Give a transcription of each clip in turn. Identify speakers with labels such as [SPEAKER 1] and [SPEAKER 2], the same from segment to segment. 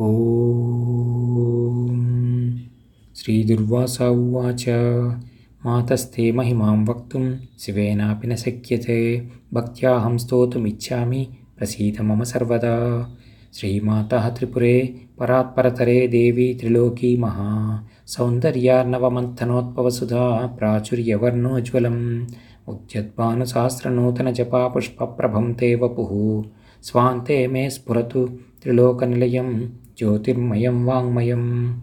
[SPEAKER 1] ॐ। श्रीदुर्वासा उवाच। मातस्ते महिमां वक्तुं शिवेनापि न शक्यते। भक्त्याहं स्तोतुमिच्छामि प्रसीद मम सर्वदा। श्रीमातः त्रिपुरे परात्परतरे देवी त्रिलोकी महा। सौन्दर्यार्णवमन्थनोत्पवसुधा प्राचुर्यवर्णोज्ज्वलम्। उद्यद्भानुसहस्रनूतनजपा पुष्पप्रभं ते वपुः। स्वान्ते मे स्फुरतु त्रिलोकनिलयं ज्योतिर्मयं वाङ्मयम्।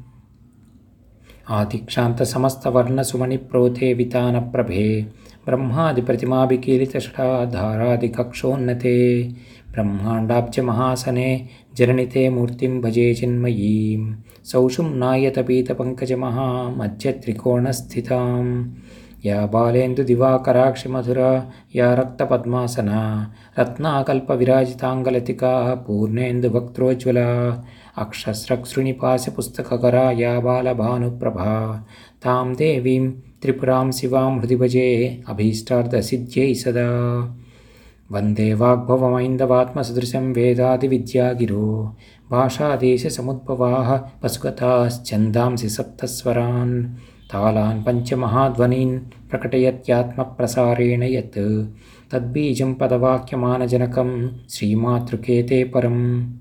[SPEAKER 1] आदिक्षान्तसमस्तवर्णसुमणिप्रोते वितानप्रभे ब्रह्मादिप्रतिमाभिकीलितषठाधारादिकक्षोन्नते ब्रह्माण्डाब्जमहासने जनिते मूर्तिं भजे चिन्मयीं। सौषुं नायतपीतपङ्कजमहामध्यत्रिकोणस्थिताम् या बालेन्दुदिवाकराक्षिमधुरा या रक्तपद्मासना। रत्नाकल्पविराजिताङ्गलतिका पूर्णेन्दुवक्त्रोज्ज्वला अक्षस्रक्सृणिपाशपुस्तककरा या बालभानुप्रभा तां देवीं त्रिपुरां शिवां हृदि भजे अभीष्टार्थसिद्ध्यै सदा। वन्दे वाग्भवमैन्दवात्मसदृशं वेदादिविद्यागिरो। भाषादेशसमुद्भवाः पशुगताश्चन्दांसि सप्तस्वरान्। तालान् पञ्चमहाध्वनीन् प्रकटयत्यात्मप्रसारेण यत्। तद्बीजं पदवाक्यमानजनकं श्रीमातृकेते परम्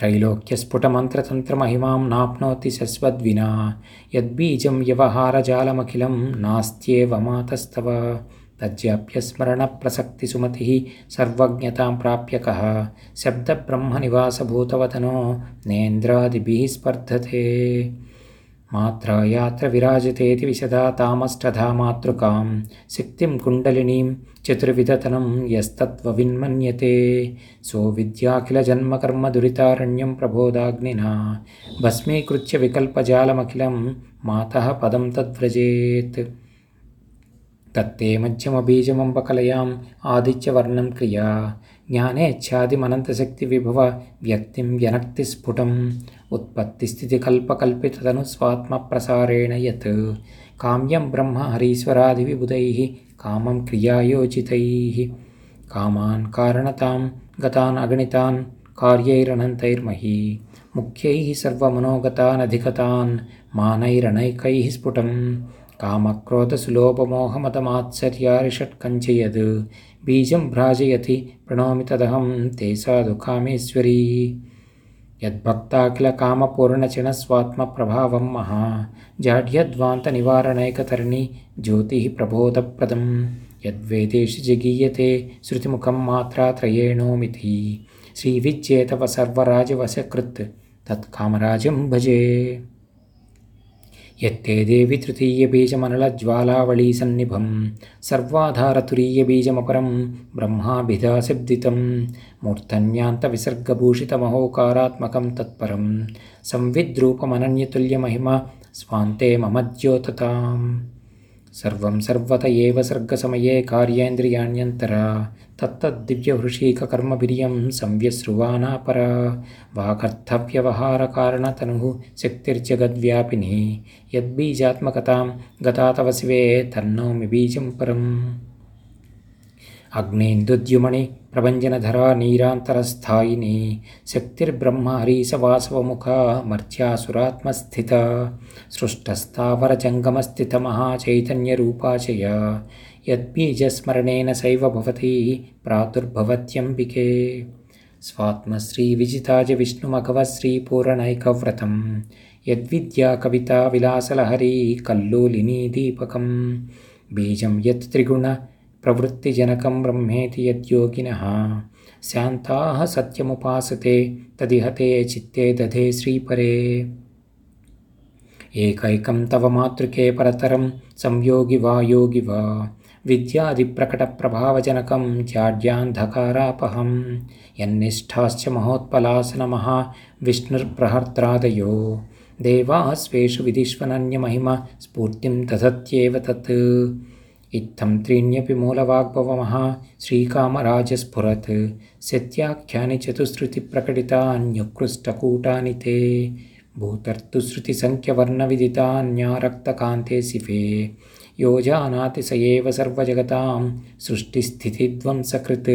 [SPEAKER 1] त्रैलोक्यस्फुटमन्त्रतन्त्रमहिमां नाप्नोति शश्वद्विना। यद्बीजं व्यवहारजालमखिलं नास्त्येव मातस्तव। तज्जाप्यस्मरणप्रसक्तिसुमतिः सर्वज्ञतां प्राप्य कः? शब्दब्रह्मनिवासभूतवतनो नेन्द्रादिभिः स्पर्धते मात्रा यात्र विराजतेति विशदा तामष्टधा मातृकां शक्तिं कुण्डलिनीं चतुर्विधतनं यस्तत्त्वविन्मन्यते। सोविद्याखिलजन्मकर्मदुरितारण्यं प्रबोधाग्निना भस्मीकृत्य विकल्पजालमखिलं मातः पदं तद्व्रजेत्। तत्ते मध्यमबीजमम्बकलयाम् आदित्यवर्णं क्रिया ज्ञानेच्छादिमनन्तशक्तिविभव व्यक्तिं व्यनक्ति स्फुटम् उत्पत्तिस्थितिकल्पकल्पिततनुस्वात्मप्रसारेण यत् काम्यं ब्रह्म हरीश्वरादिविबुधैः कामं क्रियायोजितैः कामान् कारणतां गतान् अगणितान् कार्यैरनन्तैर्मही मुख्यैः सर्वमनोगतानधिगतान् मानैरणैकैः स्फुटम् कामक्रोधसुलोभमोहमदमात्सर्यारिषट्कञ्च यद् बीजं भ्राजयति प्रणोमि तदहं ते साधु कामेश्वरी यद्भक्ताखिलकामपूर्णचिणस्वात्मप्रभावं महा जाड्यध्वान्तनिवारणैकतरणि ज्योतिः प्रबोधप्रदं यद्वेदेषु जगीयते श्रुतिमुखं मात्रात्रयेणोमिति। श्रीविच्चेतव सर्वराजवशकृत् तत्कामराजं भजे यत्ते देवि तृतीयबीजमनलज्वालावळीसन्निभं सर्वाधारतुरीयबीजमपरं ब्रह्माभिधाशब्दितं मूर्धन्यान्तविसर्गभूषितमहोकारात्मकं तत्परं संविद्रूपमनन्यतुल्यमहिमा स्वान्ते मम द्योतताम् सर्वं सर्वत एव सर्गसमये कार्येन्द्रियाण्यन्तरा तत्तद्दिव्यहृषीककर्मवीर्यं संव्यसृवानापरा। वागर्थव्यवहारकारणतनुः शक्तिर्जगद्व्यापिनी। यद्बीजात्मकतां गता तव शिवे तन्नौमि बीजं परम्। अग्नेन्दुद्युमणि प्रभञ्जनधरा नीरान्तरस्थायिनी। शक्तिर्ब्रह्म हरीशवासवमुखा मर्त्यासुरात्मस्थिता। सृष्टस्थावरजङ्गमस्थितमहाचैतन्यरूपा च या यद्बीजस्मरणेन सैव भवति प्रादुर्भवत्यम्बिके। स्वात्मश्रीविजिताज विष्णुमघवश्रीपूरणैकव्रतं यद्विद्याकविता विलासलहरी कल्लोलिनी दीपकं बीजं यत् त्रिगुण प्रवृत्तिजनकं ब्रह्मेति यद्योगिनः। शान्ताः सत्यमुपासते तदिहते चित्ते दधे श्रीपरे। एकैकं तव मातृके परतरं संयोगि वा योगि वा विद्यादिप्रकटप्रभावजनकं जाड्यान्धकारापहं यन्निष्ठाश्च महोत्पलासनमः विष्णुर्प्रहर्त्रादयो। देवाः स्वेषु विधिष्वनन्यमहिम स्फूर्तिं दधत्येव तत्। इत्थं त्रीण्यपि मूलवाग्भवमः श्रीकामराजस्फुरत्। सत्याख्यानि चतुश्रुतिप्रकटितान्युत्कृष्टकूटानि ते। भूतर्तुश्रुतिसङ्ख्यवर्णविदितान्यारक्तकान्ते शिवे यो जानाति स एव सर्वजगतां सृष्टिस्थितिध्वंसकृत्।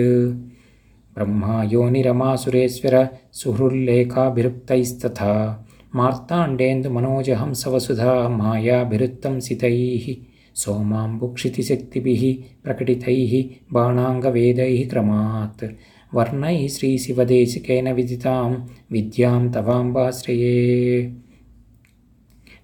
[SPEAKER 1] ब्रह्मा योनिरमासुरेश्वर सुहृल्लेखाभिरुक्तैस्तथा। मार्ताण्डेन्दुमनोजहंसवसुधा मायाभिरुत्तं सितैः। सोमाम्बुक्षितिशक्तिभिः प्रकटितैः बाणाङ्गवेदैः क्रमात्। वर्णैः श्रीशिवदेशिकेन विदितां विद्यां तवाम्बाश्रये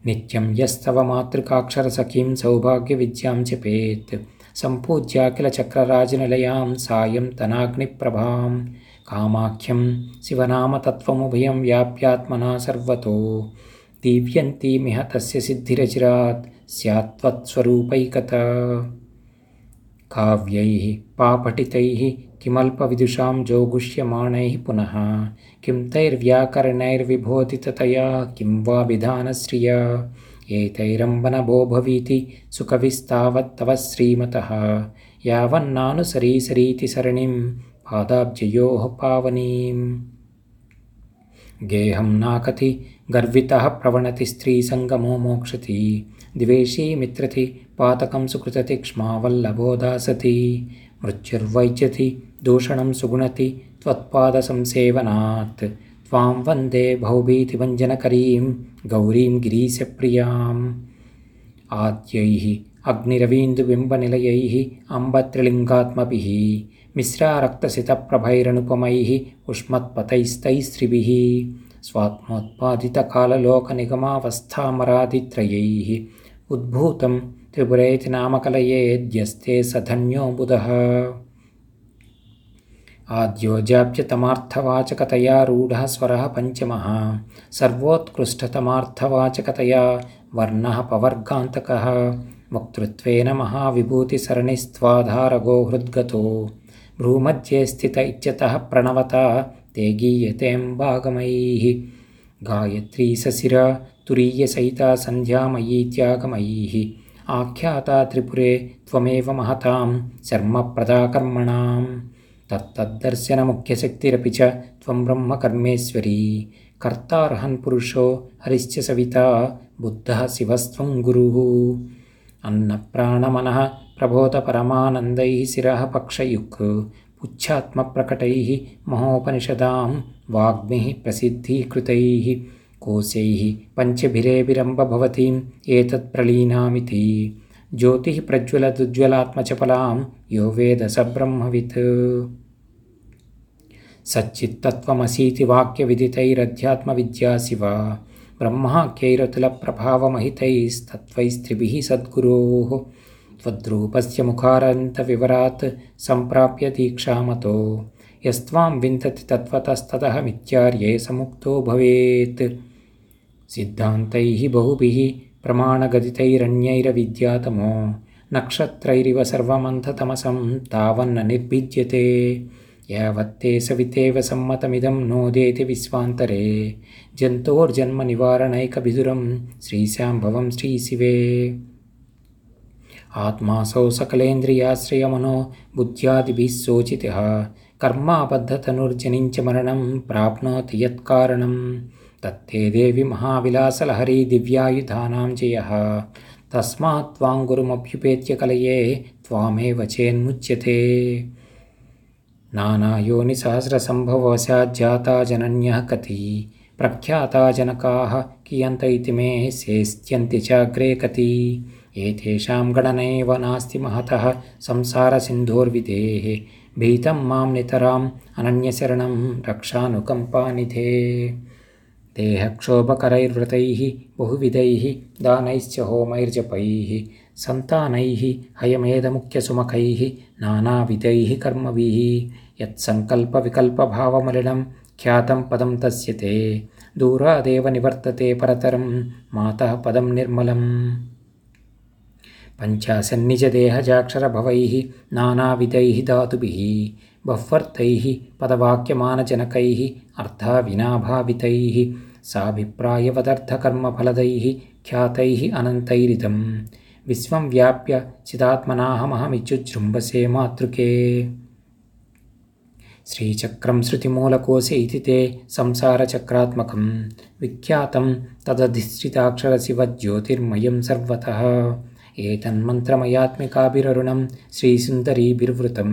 [SPEAKER 1] नित्यं यस्तव मातृकाक्षरसखीं सौभाग्यविद्यां जपेत् सम्पूज्याखिलचक्रराजनिलयां सायं तनाग्निप्रभां कामाख्यं शिवनामतत्त्वमुभयं व्याप्यात्मना सर्वतो दिव्यन्तीमिह तस्य सिद्धिरचिरात् स्यात्त्वत्स्वरूपैकता काव्यैः पापठितैः किमल्पविदुषां जोगुष्यमाणैः पुनः। किं तैर्व्याकरणैर्विबोधिततया किं वा विधानश्रिया। एतैरम्बनभो भवीति सुकविस्तावत्तव श्रीमतः। यावन्नानुसरीसरीति सरणिं पादाब्जयोः पावनीम्। गेहं नाकति गर्वितः प्रवणति स्त्रीसङ्गमो मोक्षति। द्वेषी मित्रति पातकं सुकृतति क्ष्मावल्लभो दासति। मृत्युर्वैज्यति दूषणं सुगुणति त्वत्पादसंसेवनात्। त्वां वन्दे भौभीतिभञ्जनकरीं गौरीं गिरीशप्रियाम्। आद्यैः अग्निरवीन्दुबिम्बनिलयैः अम्बत्रिलिङ्गात्मभिः मिश्रारक्तसितप्रभैरनुपमैः उष्मत्पतैस्तैस्त्रिभिः स्वात्मोत्पादितकाललोकनिगमावस्थामरादित्रयैः उद्भूतं त्रिपुरेति नामकलयेद्यस्ते स धन्यो बुधः आद्यो जाप्यतमार्थवाचकतया रूढः स्वरः पञ्चमः। सर्वोत्कृष्टतमार्थवाचकतया वर्णः पवर्गान्तकः। वक्तृत्वेन महाविभूतिसरणिस्त्वाधारगो हृद्गतो। भ्रूमध्ये स्थित इत्यतः प्रणवता ते गीयतेऽम्बागमैः गायत्री सशिर तुरीयसहिता सन्ध्यामयीत्यागमयीः आख्याता त्रिपुरे त्वमेव महतां शर्मप्रदा कर्मणां तत्तद्दर्शनमुख्यशक्तिरपि च त्वं ब्रह्मकर्मेश्वरी। कर्तार्हन् पुरुषो हरिश्च सविता बुद्धः शिवस्त्वं गुरुः। अन्नप्राणमनः प्रबोधपरमानन्दैः शिरः पक्षयुक्। पुच्छात्मप्रकटैः महोपनिषदां वाग्मिः प्रसिद्धीकृतैः कोशैः पञ्चभिरेभिरम्ब भवतीम् एतत्प्रलीनामिति ज्योतिः प्रज्वलदुज्ज्वलात्मचपलां यो वेद स ब्रह्मवित् सच्चित्तत्वमसीति वाक्यविदितैरध्यात्मविद्या शिवा। ब्रह्माख्यैरतुलप्रभावमहितैस्तत्त्वैस्त्रिभिः सद्गुरोः। त्वद्रूपस्य मुखारन्तविवरात् सम्प्राप्य दीक्षामतो। यस्त्वां विन्दति तत्त्वतस्तदहमित्यार्ये समुक्तो भवेत्। सिद्धान्तैः बहुभिः प्रमाणगदितैरन्यैरविद्यातमो। नक्षत्रैरिव सर्वमन्थतमसं तावन्न निर्भिद्यते यावत्ते सवितेव सम्मतमिदं नोदेति विश्वान्तरे। जन्तोर्जन्मनिवारणैकभिदुरं श्रीशाम्भवं श्रीशिवे। आत्मासौ सकलेन्द्रियाश्रयमनो बुद्ध्यादिभिः शोचितः। कर्माबद्धतनुर्जनिञ्च मरणं प्राप्नोति यत्कारणं। तत्ते देवि महाविलासलहरी दिव्यायुधानां जयः। तस्मात् त्वां गुरुमभ्युपेत्य कलये त्वामेव चेन्मुच्यते नानायोनिसहस्रसम्भववशाज्जाता जनन्यः कति प्रख्याता जनकाः कियन्त इति मे सेस्त्यन्ति चाग्रे कति एतेषां गणनैव नास्ति महतः संसारसिन्धोर्विदेः। भीतं मां नितराम् अनन्यशरणं रक्षानुकम्पानिधे देहक्षोभकरैर्व्रतैः बहुविधैः दानैश्च होमैर्जपैः सन्तानैः हयमेधमुख्यसुमखैः नानाविधैः कर्मभिः। यत्सङ्कल्पविकल्पभावमलिनं ख्यातं पदं तस्य ते। दूरादेव निवर्तते परतरं मातः पदं निर्मलम्। पञ्चाशन्निजदेहजाक्षरभवैः नानाविधैः धातुभिः बह्वर्थैः पदवाक्यमानजनकैः अर्थाविनाभावितैः साभिप्रायवदर्थकर्मफलदैः ख्यातैः अनन्तैरिदं विश्वं व्याप्य चिदात्मनाहमहमित्युजृम्भसे मातृके। श्रीचक्रं श्रुतिमूलकोशे इति ते संसारचक्रात्मकं विख्यातं तदधिष्ठिताक्षरशिवज्योतिर्मयं सर्वतः। एतन्मन्त्रमयात्मिकाभिररुणं श्रीसुन्दरीभिर्वृतं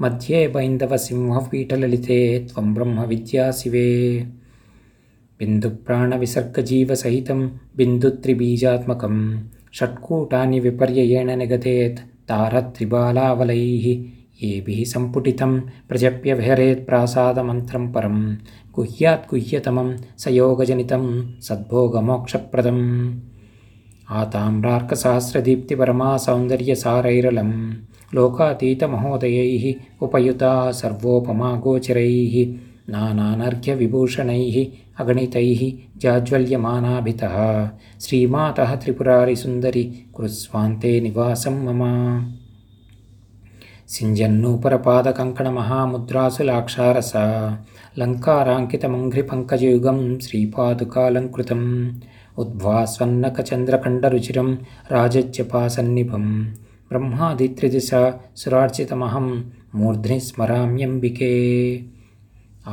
[SPEAKER 1] मध्ये बैन्दवसिंहपीठललिते त्वं ब्रह्मविद्याशिवे बिन्दुप्राणविसर्गजीवसहितं बिन्दुत्रिबीजात्मकं षट्कूटानि विपर्ययेण निगतेत् तारत्रिबालावलैः येभिः सम्पुटितं प्रजप्यविहरेत् प्रासादमन्त्रं परं गुह्यात् गुह्यतमं सयोगजनितं सद्भोगमोक्षप्रदम्। आताम्रार्कसहस्रदीप्तिपरमा सौन्दर्यसारैरलं लोकातीतमहोदयैः उपयुता सर्वोपमा गोचरैः नानानर्घ्यविभूषणैः अगणितैः जाज्वल्यमानाभितः। श्रीमातः त्रिपुरारिसुन्दरि कुरुस्वान्ते निवासं मम। सिञ्जन्नूपरपादकङ्कणमहामुद्रासु लाक्षारस लङ्काराङ्कितमङ्घ्रिपङ्कजयुगं श्रीपादुकालङ्कृतम् उद्भास्वन्नकचन्द्रखण्डरुचिरं राजज्यपासन्निभं ब्रह्मादित्रिदिशा सुरार्चितमहं मूर्ध्नि स्मराम्यम्बिके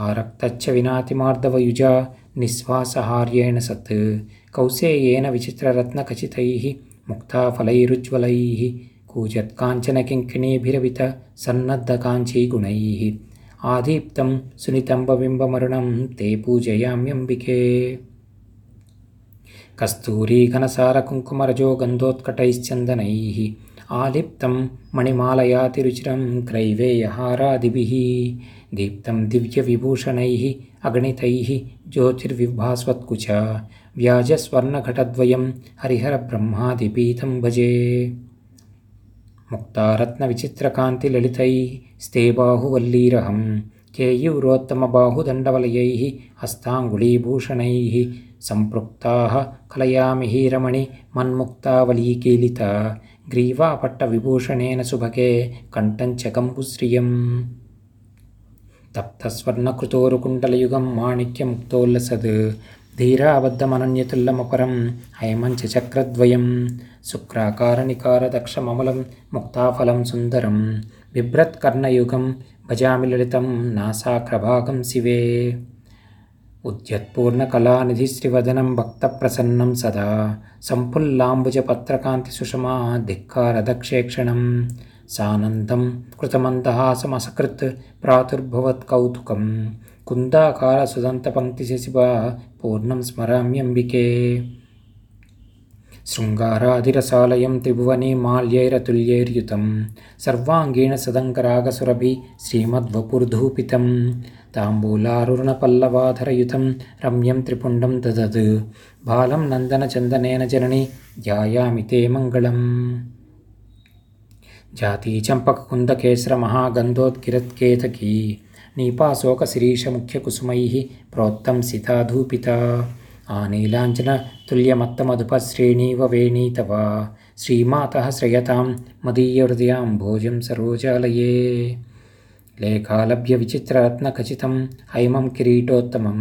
[SPEAKER 1] आरक्तच्च विनातिमार्दवयुजा निःश्वासहार्येण सत् कौसेयेन विचित्ररत्नखचितैः मुक्ताफलैरुज्ज्वलैः कूजत्काञ्चनकिङ्किणीभिरवित सन्नद्धकाञ्चीगुणैः आदीप्तं सुनितम्बबिम्बमरुणं ते पूजयाम्यम्बिके। कस्तूरीघनसारकुङ्कुमरजो गन्धोत्कटैश्चन्दनैः आलिप्तं मणिमालयातिरुचिरं क्रैवेयहारादिभिः दीप्तं दिव्यविभूषणैः अगणितैः ज्योतिर्विभास्वत्कुच व्याजस्वर्णघटद्वयं हरिहरब्रह्मादिपीठं भजे। मुक्तारत्नविचित्रकान्तिललितैः स्ते बाहुवल्लीरहं केयूरोत्तमबाहुदण्डवलयैः हस्ताङ्गुलीभूषणैः सम्पृक्ताः कलयामिहीरमणि मन्मुक्तावलीकीलिता ग्रीवापट्टविभूषणेन सुभगे कण्ठञ्च कम्बुश्रियम् तप्तस्वर्णकृतोरुकुण्डलयुगं माणिक्यमुक्तोल्लसद्। धीराबद्धमनन्यतुल्लमपरं हैमञ्च चक्रद्वयं शुक्राकारनिकारदक्षममलं मुक्ताफलं सुन्दरं। बिभ्रत्कर्णयुगं भजामि ललितं नासाक्रभागं शिवे उद्यत्पूर्णकलानिधिश्रीवदनं भक्तप्रसन्नं सदा। सम्फुल्लाम्बुजपत्रकान्तिसुषमा धिक्कारदक्षेक्षणं सानन्दं कृतमन्दहासमसकृत् प्रादुर्भवत्कौतुकं कुन्दाकारसुदन्तपङ्क्तिशशिवा पूर्णं स्मराम्यम्बिके शृङ्गाराधिरसालयं त्रिभुवने माल्यैरतुल्यैर्युतं सर्वाङ्गीणसदङ्गरागसुरभि श्रीमद्वपुर्धूपितं ताम्बूलारुणपल्लवाधरयुतं रम्यं त्रिपुण्डं ददद् बालं नन्दनचन्दनेन जननि ध्यायामि ते मङ्गलम्। जातीचम्पककुन्दकेसरमहागन्धोद्गिरत्केतकी नीपाशोकशिरीषमुख्यकुसुमैः प्रोक्तं सिताधूपिता आनीलाञ्जनतुल्यमत्तमधुपश्रेणीव वेणी तव श्रीमातः श्रयतां मदीयहृदयां भोजं सरोजालये। लेखालभ्यविचित्ररत्नखचितं हैमं किरीटोत्तमं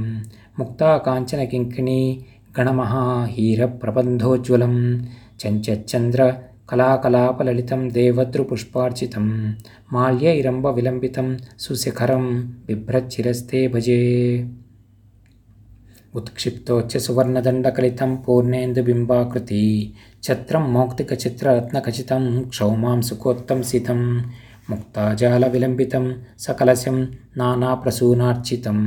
[SPEAKER 1] मुक्ताकाञ्चनकिङ्किणी गणमहाहीरप्रबन्धोज्ज्वलं चञ्चच्चन्द्रकलाकलापललितं देवद्रुपुष्पार्चितं माल्यैरम्बविलम्बितं सुशिखरं बिभ्रच्चिरस्ते भजे उत्क्षिप्तोच्च सुवर्णदण्डकलितं पूर्णेन्दुबिम्बाकृति। छत्रं मौक्तिकचित्ररत्नखचितं क्षौमां सुखोत्तं सितं मुक्ताजालविलम्बितं सकलशं नानाप्रसूनार्चितं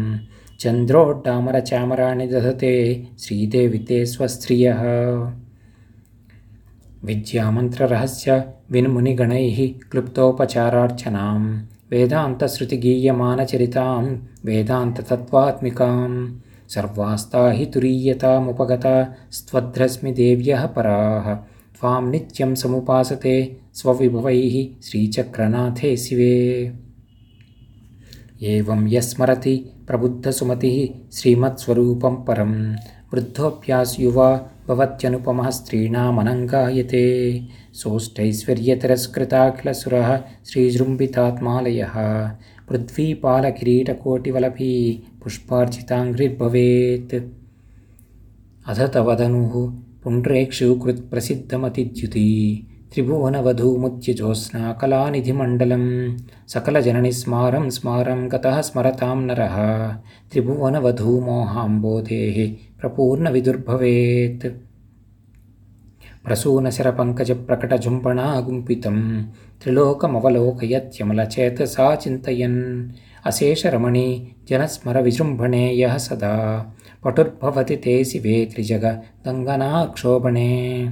[SPEAKER 1] चन्द्रोड्डामरचामराणि दधते श्रीदेवि ते स्वस्त्रियः। विद्यामन्त्ररहस्य विन्मुनिगणैः क्लुप्तोपचारार्चनां वेदान्तश्रुतिगीयमानचरितां वेदान्ततत्त्वात्मिकां सर्वास्ता हि तुरीयतामुपगता स्त्वद्रश्मिदेव्यः पराः। त्वां नित्यं समुपासते स्वविभवैः श्रीचक्रनाथे शिवे। एवं यस्मरति प्रबुद्धसुमतिः श्रीमत्स्वरूपं परं वृद्धोऽप्यास्युवा भवत्यनुपमः स्त्रीणामनङ्गायते सोष्टैश्वर्यतिरस्कृताखिलसुरः श्रीजृम्बितात्मालयः। पृथ्वीपालकिरीटकोटिवलपी पुष्पार्चिताङ्घ्रिर्भवेत् अथ तवदनुः पुण्ड्रेक्षुकृत्प्रसिद्धमतिद्युति। त्रिभुवनवधूमुद्यजोत्स्ना कलानिधिमण्डलं सकलजननिस्मारं स्मारं गतः स्मरतां नरः। त्रिभुवनवधूमोहाम्बोधेः प्रपूर्णविदुर्भवेत्। प्रसूनशिरपङ्कजप्रकटजुम्पणागुम्पितं त्रिलोकमवलोकयत्यमलचेतसा चिन्तयन्। अशेषरमणी जनस्मरविजृम्भणे यः सदा। पटुर्भवति ते शिवे त्रिजगदङ्गनाक्षोभणे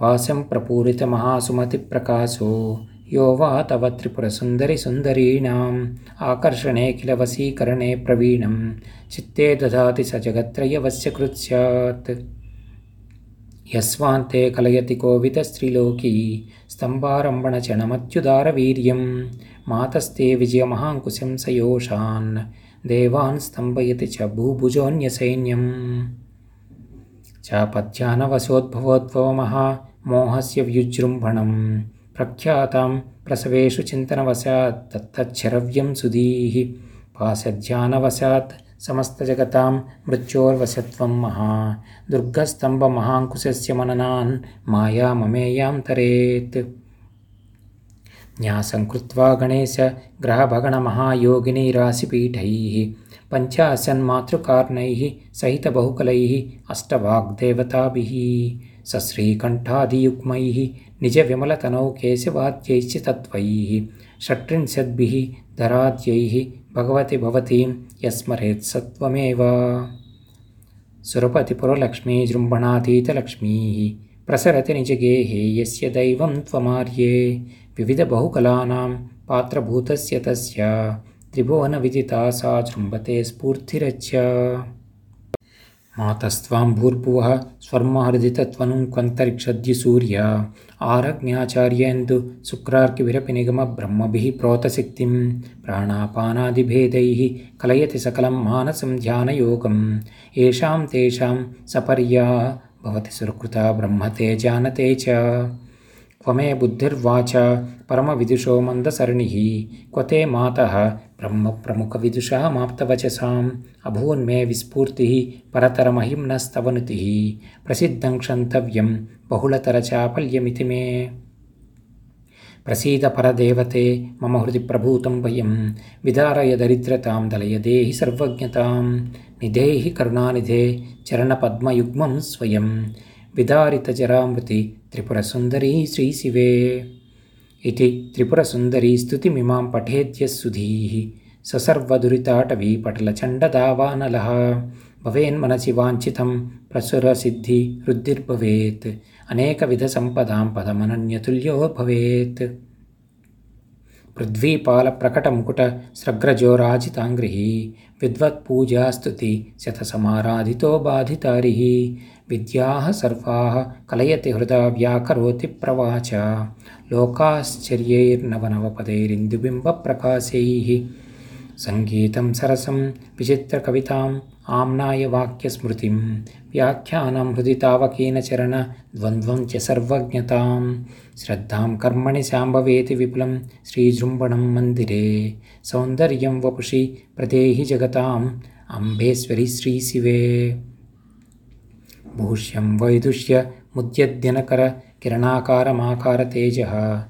[SPEAKER 1] पाशं प्रपूरितमहासुमतिप्रकाशो यो वा तव त्रिपुरसुन्दरिसुन्दरीणाम्। आकर्षणे किल वशीकरणे प्रवीणं चित्ते ददाति स जगत्त्रयवस्य कृत् स्यात्। यस्वान्ते कलयति कोविदस्त्रिलोकी स्तम्भारम्भणचणमत्युदारवीर्यं मातस्ते विजयमहाङ्कुशं स योषान्। देवान् स्तम्भयति च भूभुजोऽन्यसैन्यम् चापद्यानवशोद्भवोद्भवमहा मोहस्य व्युजृम्भणं प्रख्यातां प्रसवेषु चिन्तनवशात् तत्तच्छरव्यं सुधीः पाशध्यानवशात् समस्तजगतां मृत्योर्वशत्वं महा दुर्गस्तम्भमहाङ्कुशस्य मननान् माया ममेयां तरेत्। न्यासं कृत्वा गणेशग्रहभगणमहायोगिनीराशिपीठैः पञ्चाशन्मातृकार्णैः सहितबहुकलैः अष्टवाग्देवताभिः। सश्रीकण्ठादियुग्मैः निजविमलतनौ केशवाद्यैश्च तत्त्वैः। षट्त्रिंशद्भिः धराद्यैः भगवति भवतीं यस्मरेत् सत्वमेव सुरपतिपुरलक्ष्मीजृम्भणातीतलक्ष्मीः प्रसरति निजगेहे यस्य दैवं त्वमार्ये। विविधबहुकलानां पात्रभूतस्य तस्य त्रिभुवनविदिता सा जृम्भते स्फूर्तिरच्च। मातस्त्वां भूर्भुवः स्वर्महृदितत्वनुं क्वन्तरिक्षद्युसूर्य आरज्ञाचार्येन्दु शुक्रार्किविरपि निगमब्रह्मभिः प्रोतशक्तिं प्राणापानादिभेदैः कलयति सकलं मानसं ध्यानयोगं येषां तेषां सपर्या भवति सुकृता ब्रह्म ते जानते च। क्व मे बुद्धिर्वाच परमविदुषो मन्दसरणिः। क्व ते मातः ब्रह्मप्रमुखविदुषामाप्तवचसाम् अभून्मे विस्फूर्तिः परतरमहिम्नस्तवनुतिः। प्रसिद्धं क्षन्तव्यं बहुलतरचापल्यमिति मे। प्रसीद परदेवते मम हृदि प्रभूतं वयं विदारय दरिद्रतां दलय देहि सर्वज्ञतां निधेहि करुणानिधे चरणपद्मयुग्मं स्वयं विदारितजरामृति त्रिपुरसुन्दरी श्रीशिवे इति त्रिपुरसुन्दरी स्तुतिमिमां पठेद्यः सुधीः। स सर्वदुरिताटवीपटलचण्डदावानलः। भवेन्मनसि वाञ्छितं प्रसुरसिद्धिरुद्धिर्भवेत्। अनेकविधसम्पदां पदमनन्यतुल्यो भवेत्। पृथ्वीपालप्रकटमुकुटस्रग्रजोराजिताङ्घ्रिः विद्वत्पूजास्तुति शतसमाराधितो बाधितारिः विद्याः सर्वाः कलयति हृदा व्याकरोति प्रवाच। लोकाश्चर्यैर्नवनवपदैरिन्दुबिम्बप्रकाशैः सङ्गीतं सरसं विचित्रकविताम् आम्नाय वाक्यस्मृतिं व्याख्यानं हृदि तावकीनचरणद्वन्द्वं च सर्वज्ञतां श्रद्धां कर्मणि शाम्भवेति विपुलं श्रीजृम्भणं मन्दिरे। सौन्दर्यं वपुषि प्रदेहि जगताम् अम्बेश्वरि श्रीशिवे भूष्यं वैदुष्य मुद्यद्दिनकरकिरणाकारमाकारतेजः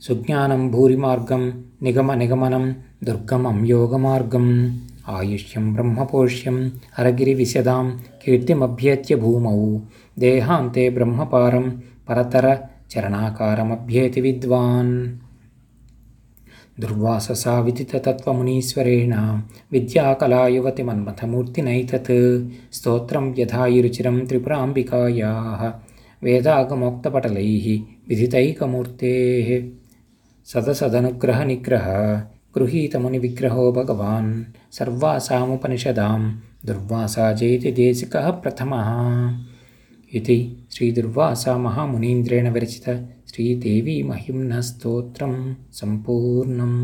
[SPEAKER 1] सुज्ञानं भूरिमार्गं निगमनिगमनं दुर्गमं योगमार्गम्। आयुष्यं ब्रह्मपोष्यं हरगिरिविशदां कीर्तिमभ्येत्य भूमौ। देहान्ते ब्रह्मपारं परतरचरणाकारमभ्येति विद्वान् दुर्वाससा विदिततत्त्वमुनीश्वरेण विद्याकलायुवतिमन्मथमूर्तिनैतत्। स्तोत्रं यथायुरुचिरं त्रिपुराम्बिकायाः वेदागमोक्तपटलैः विदितैकमूर्तेः सदसदनुग्रहनिग्रह गृहीतमुनिविग्रहो भगवान् सर्वासामुपनिषदां दुर्वासा जयति देशिकः प्रथमः इति श्रीदुर्वासा महामुनीन्द्रेण विरचित श्रीदेवी महिम्नस्तोत्रं सम्पूर्णम्